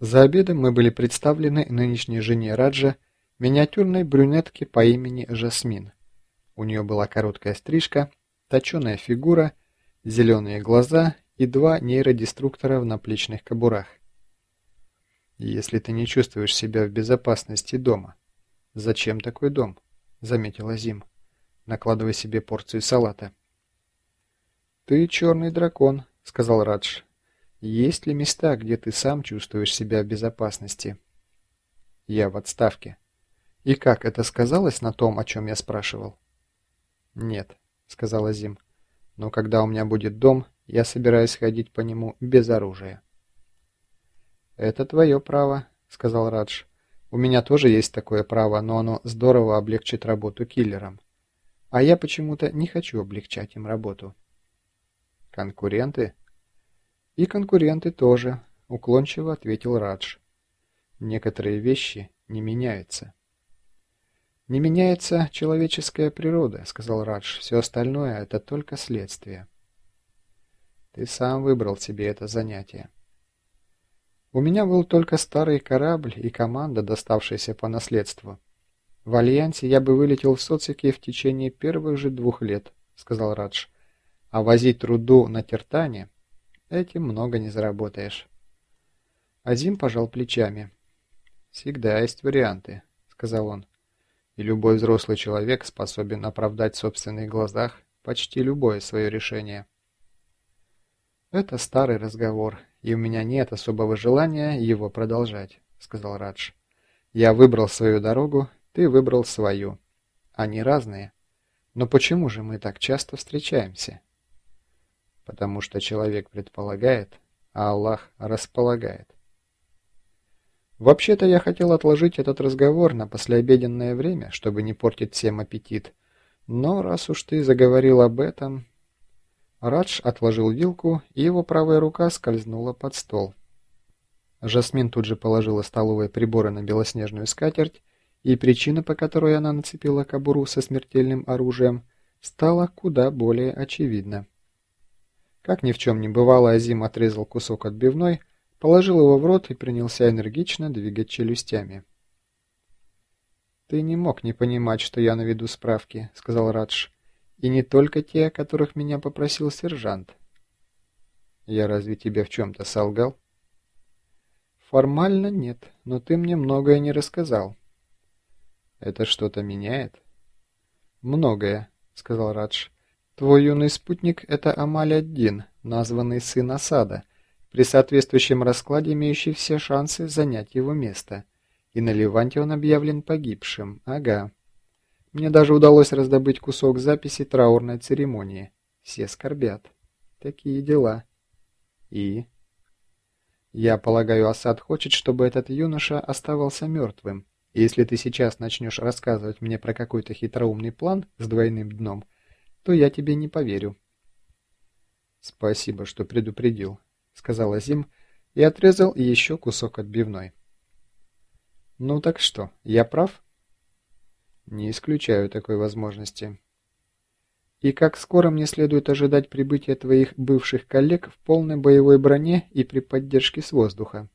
За обедом мы были представлены нынешней жене Раджа, миниатюрной брюнетке по имени Жасмин. У нее была короткая стрижка, точеная фигура, зеленые глаза и два нейродеструктора в наплечных кобурах. «Если ты не чувствуешь себя в безопасности дома, зачем такой дом?» — заметила Зим, накладывая себе порцию салата. «Ты черный дракон», — сказал Радж. Есть ли места, где ты сам чувствуешь себя в безопасности? Я в отставке. И как это сказалось на том, о чем я спрашивал? Нет, сказала Зим. Но когда у меня будет дом, я собираюсь ходить по нему без оружия. Это твое право, сказал Радж. У меня тоже есть такое право, но оно здорово облегчит работу киллерам. А я почему-то не хочу облегчать им работу. Конкуренты? «И конкуренты тоже», — уклончиво ответил Радж. «Некоторые вещи не меняются». «Не меняется человеческая природа», — сказал Радж. «Все остальное — это только следствие». «Ты сам выбрал себе это занятие». «У меня был только старый корабль и команда, доставшаяся по наследству. В Альянсе я бы вылетел в социке в течение первых же двух лет», — сказал Радж. «А возить труду на Тертане...» Этим много не заработаешь. Азим пожал плечами. «Всегда есть варианты», — сказал он. «И любой взрослый человек способен оправдать в собственных глазах почти любое свое решение». «Это старый разговор, и у меня нет особого желания его продолжать», — сказал Радж. «Я выбрал свою дорогу, ты выбрал свою. Они разные. Но почему же мы так часто встречаемся?» Потому что человек предполагает, а Аллах располагает. Вообще-то я хотел отложить этот разговор на послеобеденное время, чтобы не портить всем аппетит. Но раз уж ты заговорил об этом... Радж отложил вилку, и его правая рука скользнула под стол. Жасмин тут же положила столовые приборы на белоснежную скатерть, и причина, по которой она нацепила кобуру со смертельным оружием, стала куда более очевидна. Как ни в чем не бывало, Азим отрезал кусок отбивной, положил его в рот и принялся энергично двигать челюстями. «Ты не мог не понимать, что я наведу справки», — сказал Радж. «И не только те, о которых меня попросил сержант». «Я разве тебе в чем-то солгал?» «Формально нет, но ты мне многое не рассказал». «Это что-то меняет?» «Многое», — сказал Радж. Твой юный спутник – это Амаль-Аддин, названный сын Асада, при соответствующем раскладе имеющий все шансы занять его место. И на Леванте он объявлен погибшим. Ага. Мне даже удалось раздобыть кусок записи траурной церемонии. Все скорбят. Такие дела. И? Я полагаю, Асад хочет, чтобы этот юноша оставался мертвым. И если ты сейчас начнешь рассказывать мне про какой-то хитроумный план с двойным дном – то я тебе не поверю. Спасибо, что предупредил, сказал Азим и отрезал еще кусок отбивной. Ну так что, я прав? Не исключаю такой возможности. И как скоро мне следует ожидать прибытия твоих бывших коллег в полной боевой броне и при поддержке с воздуха?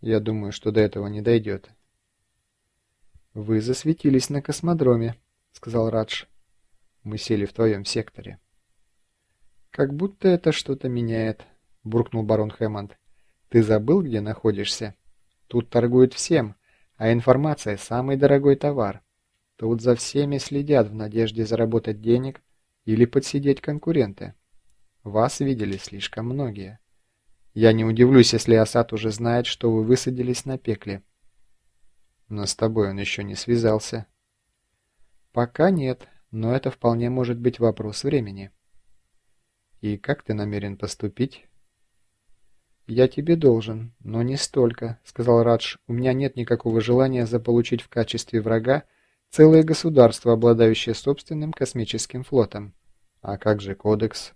Я думаю, что до этого не дойдет. Вы засветились на космодроме, сказал Радж. Мы сели в твоем секторе. Как будто это что-то меняет, буркнул барон Хэммонд. Ты забыл, где находишься? Тут торгуют всем, а информация – самый дорогой товар. Тут за всеми следят в надежде заработать денег или подсидеть конкуренты. Вас видели слишком многие. Я не удивлюсь, если Асад уже знает, что вы высадились на пекле. Но с тобой он еще не связался. Пока нет, но это вполне может быть вопрос времени. И как ты намерен поступить? Я тебе должен, но не столько, сказал Радж. У меня нет никакого желания заполучить в качестве врага целое государство, обладающее собственным космическим флотом. А как же кодекс?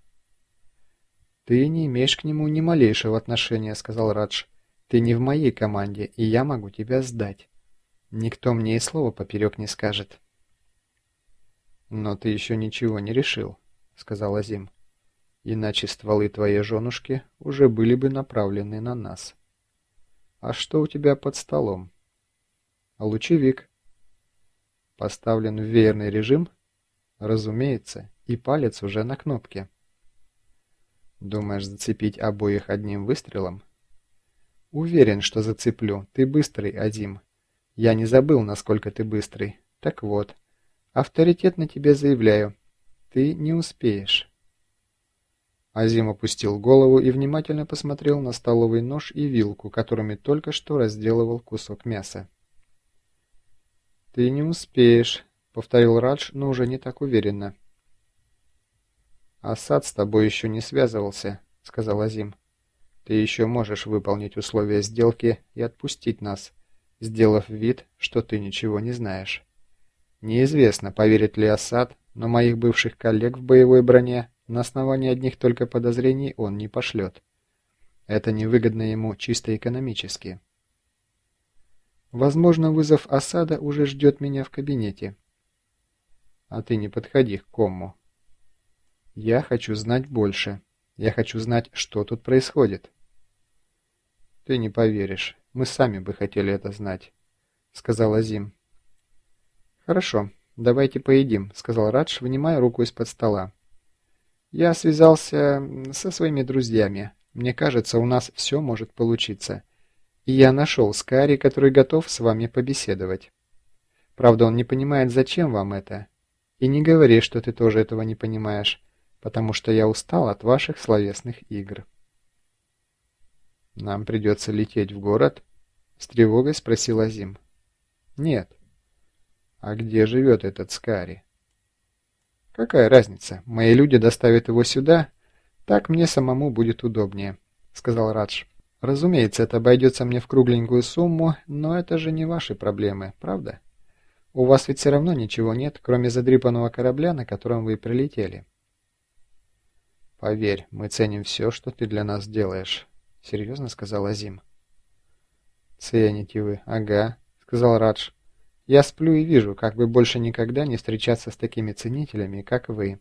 Ты не имеешь к нему ни малейшего отношения, сказал Радж. Ты не в моей команде, и я могу тебя сдать. Никто мне и слова поперек не скажет. «Но ты еще ничего не решил», — сказал Азим. «Иначе стволы твоей женушки уже были бы направлены на нас». «А что у тебя под столом?» «Лучевик». «Поставлен в веерный режим?» «Разумеется, и палец уже на кнопке». «Думаешь зацепить обоих одним выстрелом?» «Уверен, что зацеплю. Ты быстрый, Адим. Я не забыл, насколько ты быстрый. Так вот, авторитетно тебе заявляю, ты не успеешь». Азим опустил голову и внимательно посмотрел на столовый нож и вилку, которыми только что разделывал кусок мяса. «Ты не успеешь», — повторил Радж, но уже не так уверенно. «Асад с тобой еще не связывался», — сказал Азим. «Ты еще можешь выполнить условия сделки и отпустить нас, сделав вид, что ты ничего не знаешь. Неизвестно, поверит ли Асад, но моих бывших коллег в боевой броне на основании одних только подозрений он не пошлет. Это невыгодно ему чисто экономически. Возможно, вызов осада уже ждет меня в кабинете. А ты не подходи к кому. Я хочу знать больше. Я хочу знать, что тут происходит. Ты не поверишь. Мы сами бы хотели это знать, сказал Азим. Хорошо, давайте поедим, сказал Радж, вынимая руку из-под стола. Я связался со своими друзьями. Мне кажется, у нас все может получиться. И я нашел Скари, который готов с вами побеседовать. Правда, он не понимает, зачем вам это. И не говори, что ты тоже этого не понимаешь, потому что я устал от ваших словесных игр. Нам придется лететь в город? С тревогой спросил Азим. Нет. А где живет этот Скари? «Какая разница? Мои люди доставят его сюда. Так мне самому будет удобнее», — сказал Радж. «Разумеется, это обойдется мне в кругленькую сумму, но это же не ваши проблемы, правда? У вас ведь все равно ничего нет, кроме задрипанного корабля, на котором вы прилетели». «Поверь, мы ценим все, что ты для нас делаешь», — серьезно сказал Азим. «Цените вы, ага», — сказал Радж. Я сплю и вижу, как бы больше никогда не встречаться с такими ценителями, как вы.